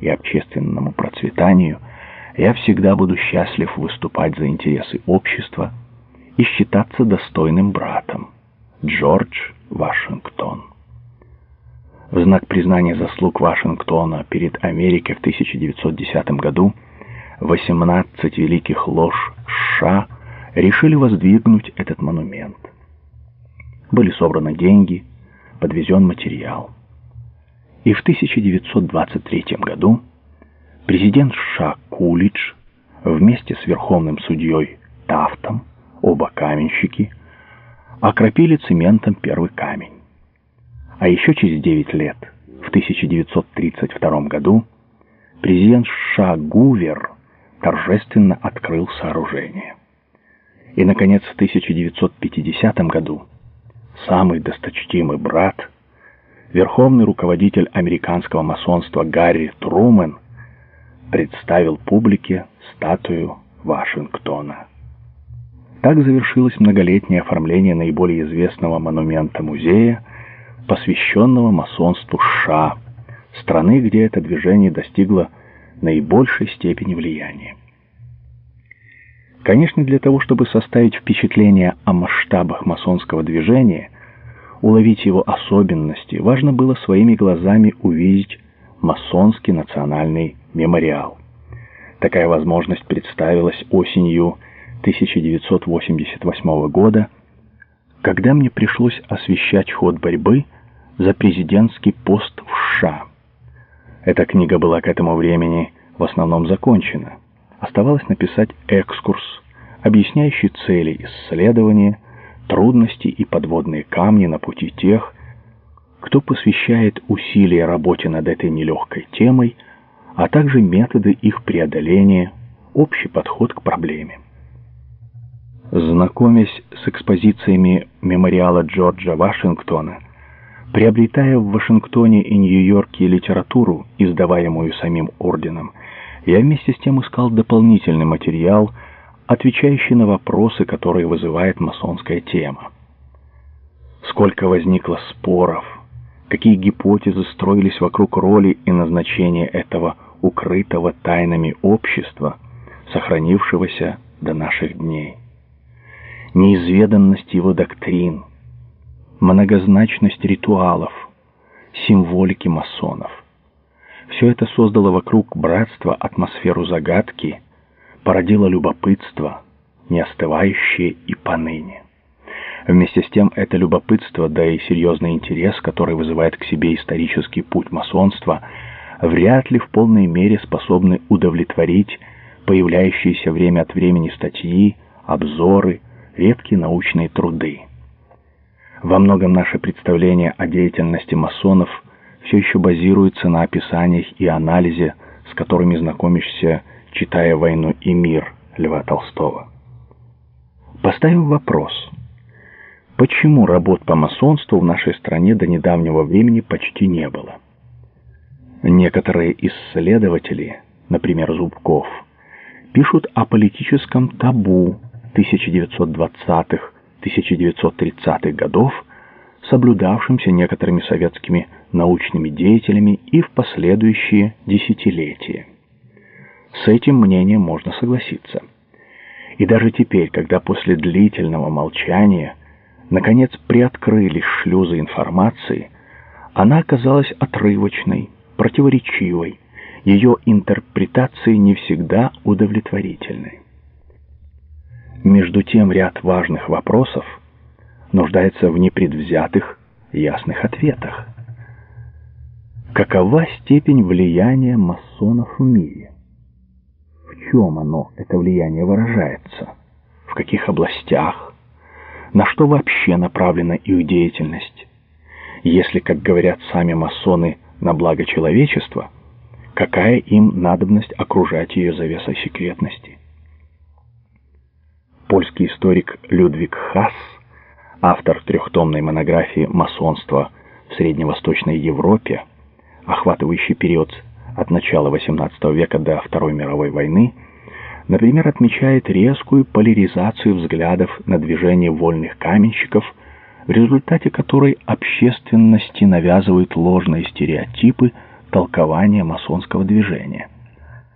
и общественному процветанию, я всегда буду счастлив выступать за интересы общества и считаться достойным братом. Джордж Вашингтон. В знак признания заслуг Вашингтона перед Америкой в 1910 году 18 великих лож США решили воздвигнуть этот монумент. Были собраны деньги, подвезен материал. И в 1923 году президент США Кулидж вместе с верховным судьей Тафтом, оба каменщики, окропили цементом первый камень. А еще через 9 лет, в 1932 году, президент США Гувер торжественно открыл сооружение. И, наконец, в 1950 году самый досточтимый брат, верховный руководитель американского масонства Гарри Трумен, представил публике статую Вашингтона. Так завершилось многолетнее оформление наиболее известного монумента музея, посвященного масонству США, страны, где это движение достигло наибольшей степени влияния. Конечно, для того, чтобы составить впечатление о масштабах масонского движения, уловить его особенности, важно было своими глазами увидеть масонский национальный мемориал. Такая возможность представилась осенью 1988 года, когда мне пришлось освещать ход борьбы за президентский пост в США. Эта книга была к этому времени в основном закончена. Оставалось написать экскурс, объясняющий цели исследования, трудности и подводные камни на пути тех, кто посвящает усилия работе над этой нелегкой темой, а также методы их преодоления, общий подход к проблеме. Знакомясь с экспозициями мемориала Джорджа Вашингтона, приобретая в Вашингтоне и Нью-Йорке литературу, издаваемую самим орденом, я вместе с тем искал дополнительный материал, отвечающий на вопросы, которые вызывает масонская тема. Сколько возникло споров, какие гипотезы строились вокруг роли и назначения этого укрытого тайнами общества, сохранившегося до наших дней. Неизведанность его доктрин, многозначность ритуалов, символики масонов – все это создало вокруг братства атмосферу загадки, породило любопытство, не остывающее и поныне. Вместе с тем это любопытство, да и серьезный интерес, который вызывает к себе исторический путь масонства, вряд ли в полной мере способны удовлетворить появляющиеся время от времени статьи, обзоры, редкие научные труды. Во многом наше представление о деятельности масонов – все еще базируется на описаниях и анализе, с которыми знакомишься, читая «Войну и мир» Льва Толстого. Поставим вопрос. Почему работ по масонству в нашей стране до недавнего времени почти не было? Некоторые исследователи, например, Зубков, пишут о политическом табу 1920-1930-х годов, соблюдавшимся некоторыми советскими научными деятелями и в последующие десятилетия. С этим мнением можно согласиться. И даже теперь, когда после длительного молчания наконец приоткрылись шлюзы информации, она оказалась отрывочной, противоречивой, ее интерпретации не всегда удовлетворительной. Между тем ряд важных вопросов нуждается в непредвзятых, ясных ответах. Какова степень влияния масонов в мире? В чем оно, это влияние, выражается? В каких областях? На что вообще направлена их деятельность? Если, как говорят сами масоны, на благо человечества, какая им надобность окружать ее завесой секретности? Польский историк Людвиг Хасс, автор трехтомной монографии «Масонство в Средневосточной Европе», охватывающий период от начала XVIII века до Второй мировой войны, например, отмечает резкую поляризацию взглядов на движение вольных каменщиков, в результате которой общественности навязывают ложные стереотипы толкование масонского движения.